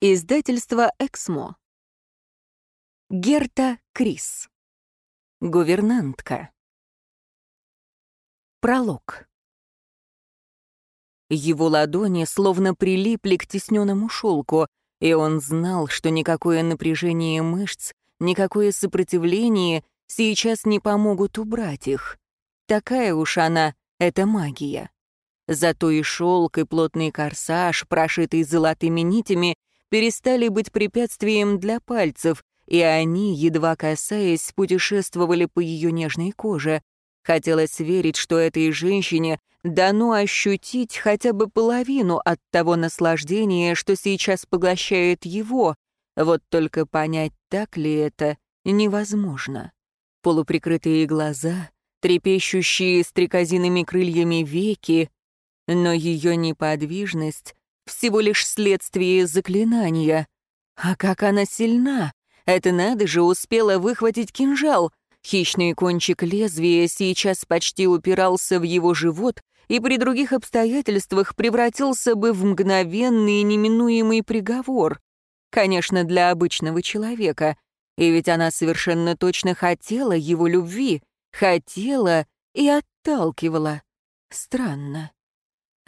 Издательство «Эксмо». Герта Крис. Гувернантка. Пролог. Его ладони словно прилипли к тесненному шелку, и он знал, что никакое напряжение мышц, никакое сопротивление сейчас не помогут убрать их. Такая уж она, эта магия. Зато и шелк, и плотный корсаж, прошитый золотыми нитями, перестали быть препятствием для пальцев, и они, едва касаясь, путешествовали по ее нежной коже. Хотелось верить, что этой женщине дано ощутить хотя бы половину от того наслаждения, что сейчас поглощает его. Вот только понять, так ли это, невозможно. Полуприкрытые глаза, трепещущие стрекозиными крыльями веки, но ее неподвижность всего лишь следствие заклинания. А как она сильна! Это надо же успела выхватить кинжал. Хищный кончик лезвия сейчас почти упирался в его живот и при других обстоятельствах превратился бы в мгновенный неминуемый приговор. Конечно, для обычного человека. И ведь она совершенно точно хотела его любви. Хотела и отталкивала. Странно.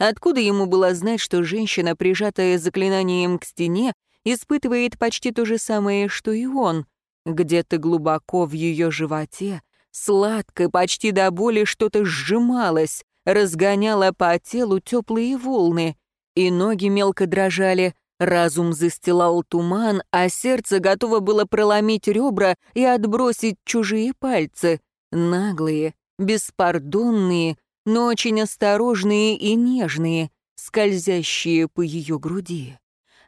Откуда ему было знать, что женщина, прижатая заклинанием к стене, испытывает почти то же самое, что и он? Где-то глубоко в ее животе, сладко, почти до боли что-то сжималось, разгоняло по телу теплые волны, и ноги мелко дрожали, разум застилал туман, а сердце готово было проломить ребра и отбросить чужие пальцы, наглые, беспардонные, но очень осторожные и нежные, скользящие по ее груди.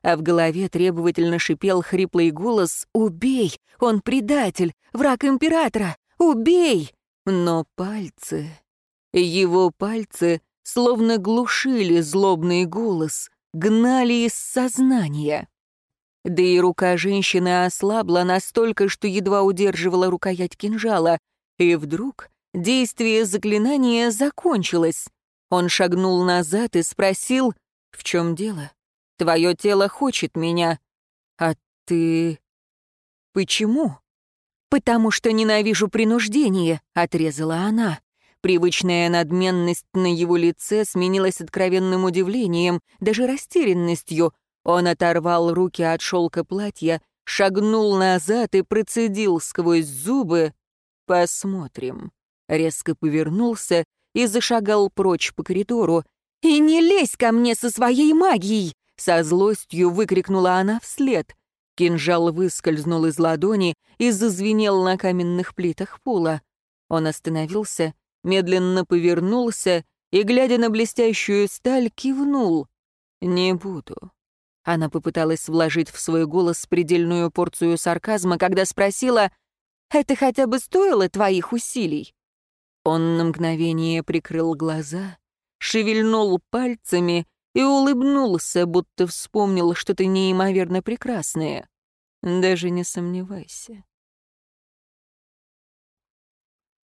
А в голове требовательно шипел хриплый голос «Убей! Он предатель! Враг императора! Убей!» Но пальцы... Его пальцы словно глушили злобный голос, гнали из сознания. Да и рука женщины ослабла настолько, что едва удерживала рукоять кинжала, и вдруг Действие заклинания закончилось. Он шагнул назад и спросил, «В чем дело? Твое тело хочет меня. А ты... Почему?» «Потому что ненавижу принуждение», — отрезала она. Привычная надменность на его лице сменилась откровенным удивлением, даже растерянностью. Он оторвал руки от шелка платья, шагнул назад и процедил сквозь зубы. «Посмотрим» резко повернулся и зашагал прочь по коридору. «И не лезь ко мне со своей магией!» Со злостью выкрикнула она вслед. Кинжал выскользнул из ладони и зазвенел на каменных плитах пола. Он остановился, медленно повернулся и, глядя на блестящую сталь, кивнул. «Не буду». Она попыталась вложить в свой голос предельную порцию сарказма, когда спросила, «Это хотя бы стоило твоих усилий?» Он на мгновение прикрыл глаза, шевельнул пальцами и улыбнулся, будто вспомнил что-то неимоверно прекрасное. Даже не сомневайся.